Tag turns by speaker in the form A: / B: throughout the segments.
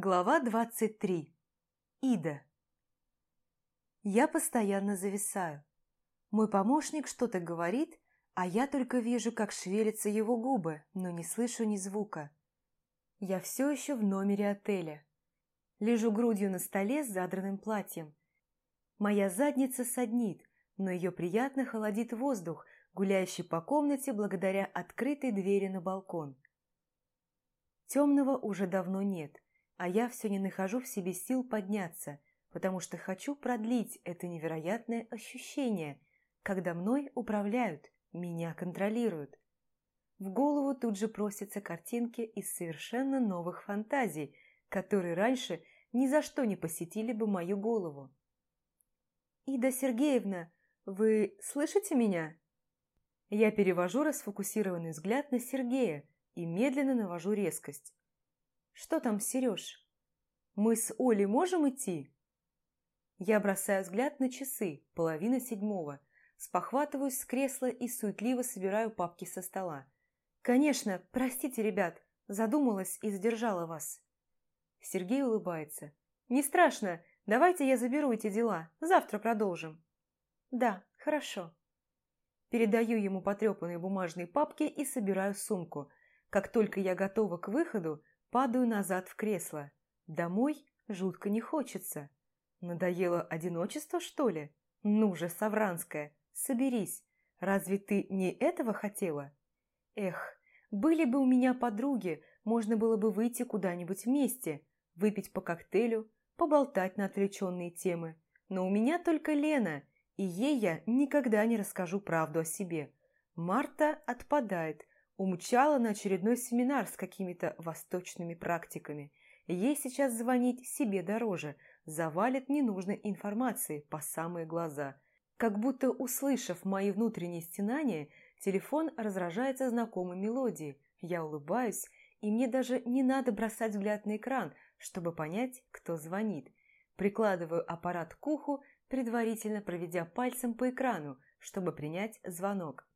A: Глава 23. Ида. Я постоянно зависаю. Мой помощник что-то говорит, а я только вижу, как шевелятся его губы, но не слышу ни звука. Я все еще в номере отеля. Лежу грудью на столе с задранным платьем. Моя задница саднит, но ее приятно холодит воздух, гуляющий по комнате благодаря открытой двери на балкон. Темного уже давно нет – а я все не нахожу в себе сил подняться, потому что хочу продлить это невероятное ощущение, когда мной управляют, меня контролируют. В голову тут же просятся картинки из совершенно новых фантазий, которые раньше ни за что не посетили бы мою голову. «Ида Сергеевна, вы слышите меня?» Я перевожу расфокусированный взгляд на Сергея и медленно навожу резкость. Что там, Сереж? Мы с Олей можем идти? Я бросаю взгляд на часы, половина седьмого, спохватываюсь с кресла и суетливо собираю папки со стола. «Конечно, простите, ребят, задумалась и задержала вас». Сергей улыбается. «Не страшно, давайте я заберу эти дела, завтра продолжим». «Да, хорошо». Передаю ему потрепанные бумажные папки и собираю сумку. Как только я готова к выходу, Падаю назад в кресло. Домой жутко не хочется. Надоело одиночество, что ли? Ну же, Савранская, соберись. Разве ты не этого хотела? Эх, были бы у меня подруги, можно было бы выйти куда-нибудь вместе, выпить по коктейлю, поболтать на отвлеченные темы. Но у меня только Лена, и ей я никогда не расскажу правду о себе. Марта отпадает, Умчала на очередной семинар с какими-то восточными практиками. Ей сейчас звонить себе дороже, завалит ненужной информации по самые глаза. Как будто, услышав мои внутренние стенания, телефон разражается знакомой мелодией. Я улыбаюсь, и мне даже не надо бросать взгляд на экран, чтобы понять, кто звонит. Прикладываю аппарат к уху, предварительно проведя пальцем по экрану, чтобы принять звонок.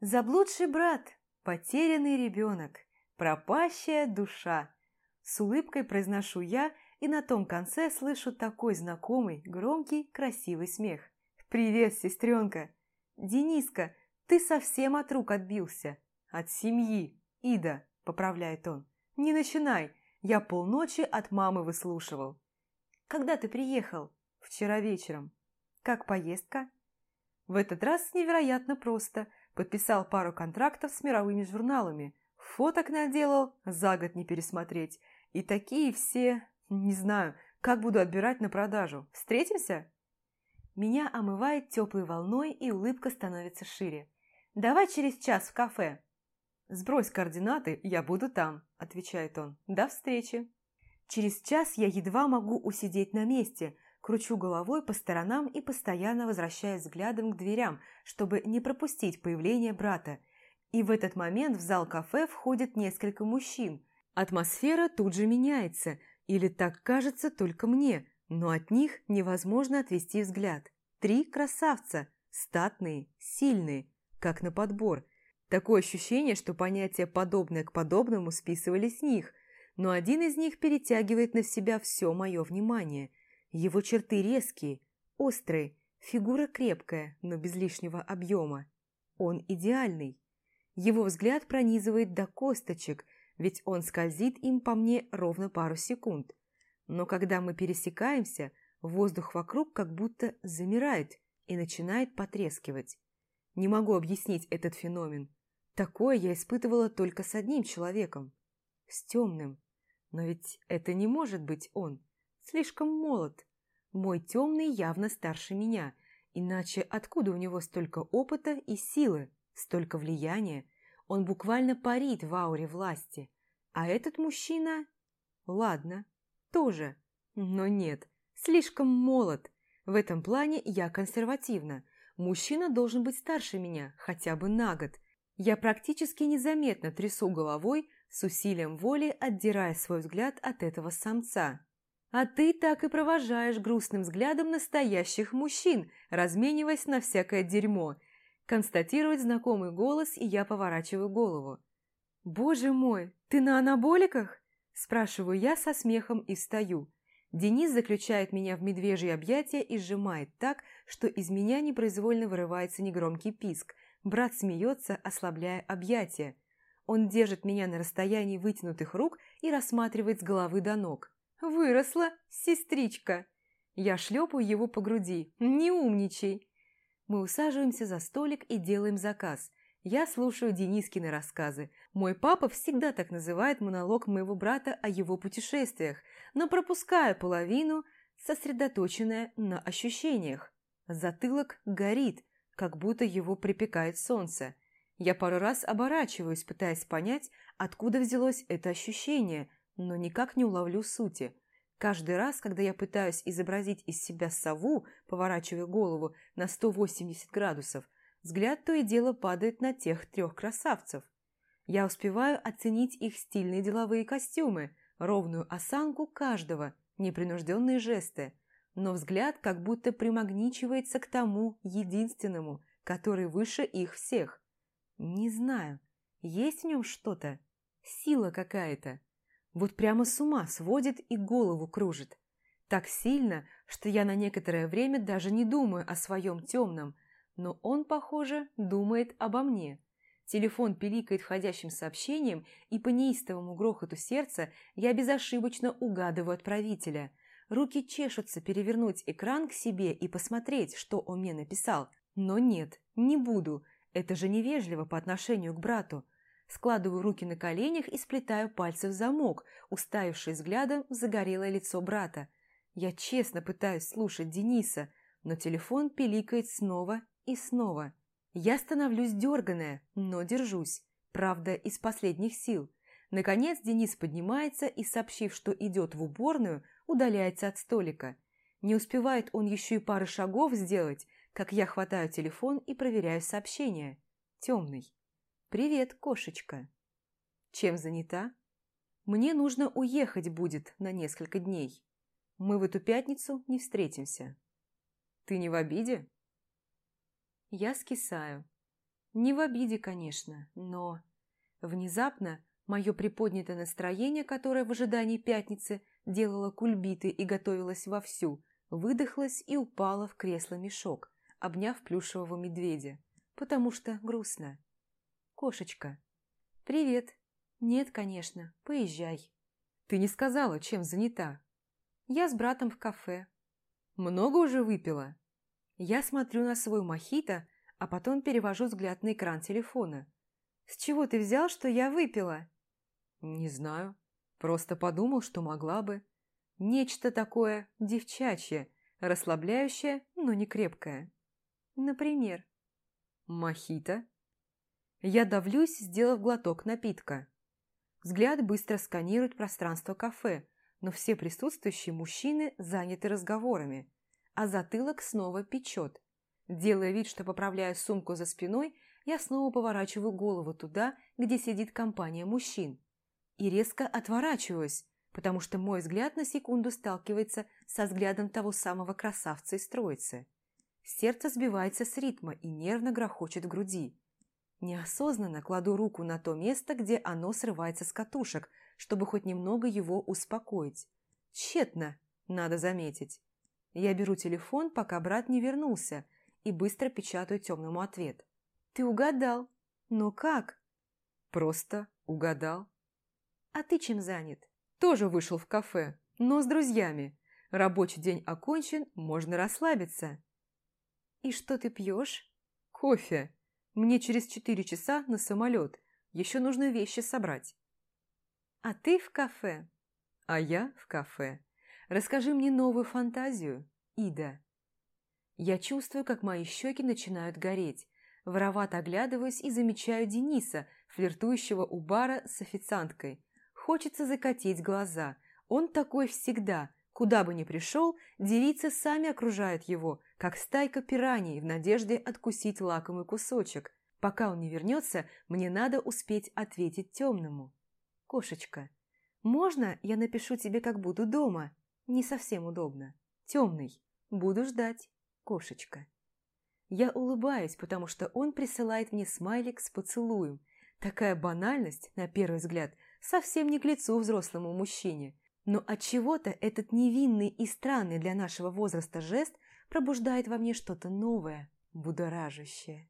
A: «Заблудший брат!» Потерянный ребенок, пропащая душа. С улыбкой произношу я, и на том конце слышу такой знакомый, громкий, красивый смех. «Привет, сестренка!» «Дениска, ты совсем от рук отбился!» «От семьи, Ида!» – поправляет он. «Не начинай! Я полночи от мамы выслушивал». «Когда ты приехал?» «Вчера вечером». «Как поездка?» В этот раз невероятно просто – Подписал пару контрактов с мировыми журналами. Фоток наделал, за год не пересмотреть. И такие все... Не знаю, как буду отбирать на продажу. Встретимся? Меня омывает теплой волной, и улыбка становится шире. «Давай через час в кафе». «Сбрось координаты, я буду там», – отвечает он. «До встречи». Через час я едва могу усидеть на месте – кручу головой по сторонам и постоянно возвращаюсь взглядом к дверям, чтобы не пропустить появление брата. И в этот момент в зал кафе входит несколько мужчин. Атмосфера тут же меняется, или так кажется только мне, но от них невозможно отвести взгляд. Три красавца, статные, сильные, как на подбор. Такое ощущение, что понятие «подобное к подобному» списывали с них, но один из них перетягивает на себя все мое внимание – его черты резкие, острые, фигура крепкая, но без лишнего объема. Он идеальный. Его взгляд пронизывает до косточек, ведь он скользит им по мне ровно пару секунд. Но когда мы пересекаемся, воздух вокруг как будто замирает и начинает потрескивать. Не могу объяснить этот феномен. Такое я испытывала только с одним человеком. С темным. Но ведь это не может быть он слишком молод. Мой темный явно старше меня, иначе откуда у него столько опыта и силы, столько влияния? Он буквально парит в ауре власти. А этот мужчина... Ладно, тоже. Но нет, слишком молод. В этом плане я консервативна. Мужчина должен быть старше меня, хотя бы на год. Я практически незаметно трясу головой, с усилием воли отдирая свой взгляд от этого самца. А ты так и провожаешь грустным взглядом настоящих мужчин, размениваясь на всякое дерьмо. Констатирует знакомый голос, и я поворачиваю голову. «Боже мой, ты на анаболиках?» Спрашиваю я со смехом и встаю. Денис заключает меня в медвежье объятия и сжимает так, что из меня непроизвольно вырывается негромкий писк. Брат смеется, ослабляя объятия. Он держит меня на расстоянии вытянутых рук и рассматривает с головы до ног. «Выросла, сестричка!» Я шлепаю его по груди. «Не умничай!» Мы усаживаемся за столик и делаем заказ. Я слушаю Денискины рассказы. Мой папа всегда так называет монолог моего брата о его путешествиях, но пропускаю половину, сосредоточенная на ощущениях. Затылок горит, как будто его припекает солнце. Я пару раз оборачиваюсь, пытаясь понять, откуда взялось это ощущение, но никак не уловлю сути. Каждый раз, когда я пытаюсь изобразить из себя сову, поворачивая голову на 180 градусов, взгляд то и дело падает на тех трех красавцев. Я успеваю оценить их стильные деловые костюмы, ровную осанку каждого, непринужденные жесты, но взгляд как будто примагничивается к тому единственному, который выше их всех. Не знаю, есть в нем что-то, сила какая-то. Вот прямо с ума сводит и голову кружит. Так сильно, что я на некоторое время даже не думаю о своем темном, но он, похоже, думает обо мне. Телефон пиликает входящим сообщением, и по неистовому грохоту сердца я безошибочно угадываю отправителя. Руки чешутся перевернуть экран к себе и посмотреть, что он мне написал. Но нет, не буду. Это же невежливо по отношению к брату. Складываю руки на коленях и сплетаю пальцы в замок, уставившись взглядом в загорелое лицо брата. Я честно пытаюсь слушать Дениса, но телефон пиликает снова и снова. Я становлюсь дерганая, но держусь. Правда, из последних сил. Наконец Денис поднимается и, сообщив, что идет в уборную, удаляется от столика. Не успевает он еще и пары шагов сделать, как я хватаю телефон и проверяю сообщение. Темный. «Привет, кошечка». «Чем занята?» «Мне нужно уехать будет на несколько дней. Мы в эту пятницу не встретимся». «Ты не в обиде?» Я скисаю. Не в обиде, конечно, но... Внезапно мое приподнятое настроение, которое в ожидании пятницы делало кульбиты и готовилось вовсю, выдохлось и упало в кресло-мешок, обняв плюшевого медведя, потому что грустно. Кошечка. «Привет». «Нет, конечно, поезжай». «Ты не сказала, чем занята?» «Я с братом в кафе». «Много уже выпила?» Я смотрю на свой мохито, а потом перевожу взгляд на экран телефона. «С чего ты взял, что я выпила?» «Не знаю. Просто подумал, что могла бы. Нечто такое девчачье, расслабляющее, но не крепкое». Например. Мохито. Я давлюсь, сделав глоток напитка. Взгляд быстро сканирует пространство кафе, но все присутствующие мужчины заняты разговорами, а затылок снова печет. Делая вид, что поправляю сумку за спиной, я снова поворачиваю голову туда, где сидит компания мужчин. И резко отворачиваюсь, потому что мой взгляд на секунду сталкивается со взглядом того самого красавца из троицы. Сердце сбивается с ритма и нервно грохочет в груди. Неосознанно кладу руку на то место, где оно срывается с катушек, чтобы хоть немного его успокоить. Тщетно, надо заметить. Я беру телефон, пока брат не вернулся, и быстро печатаю темному ответ. «Ты угадал. Но как?» «Просто угадал». «А ты чем занят?» «Тоже вышел в кафе, но с друзьями. Рабочий день окончен, можно расслабиться». «И что ты пьешь?» «Кофе. Мне через четыре часа на самолет. Еще нужно вещи собрать». «А ты в кафе?» «А я в кафе. Расскажи мне новую фантазию, Ида». Я чувствую, как мои щеки начинают гореть. Воровато оглядываюсь и замечаю Дениса, флиртующего у бара с официанткой. Хочется закатить глаза. Он такой всегда. Куда бы ни пришел, девицы сами окружают его, как стайка пираний в надежде откусить лакомый кусочек. Пока он не вернется, мне надо успеть ответить темному. «Кошечка, можно я напишу тебе, как буду дома?» «Не совсем удобно. Темный. Буду ждать. Кошечка». Я улыбаюсь, потому что он присылает мне смайлик с поцелуем. Такая банальность, на первый взгляд, совсем не к лицу взрослому мужчине. Но от чего то этот невинный и странный для нашего возраста жест пробуждает во мне что-то новое, будоражащее.